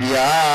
Yeah.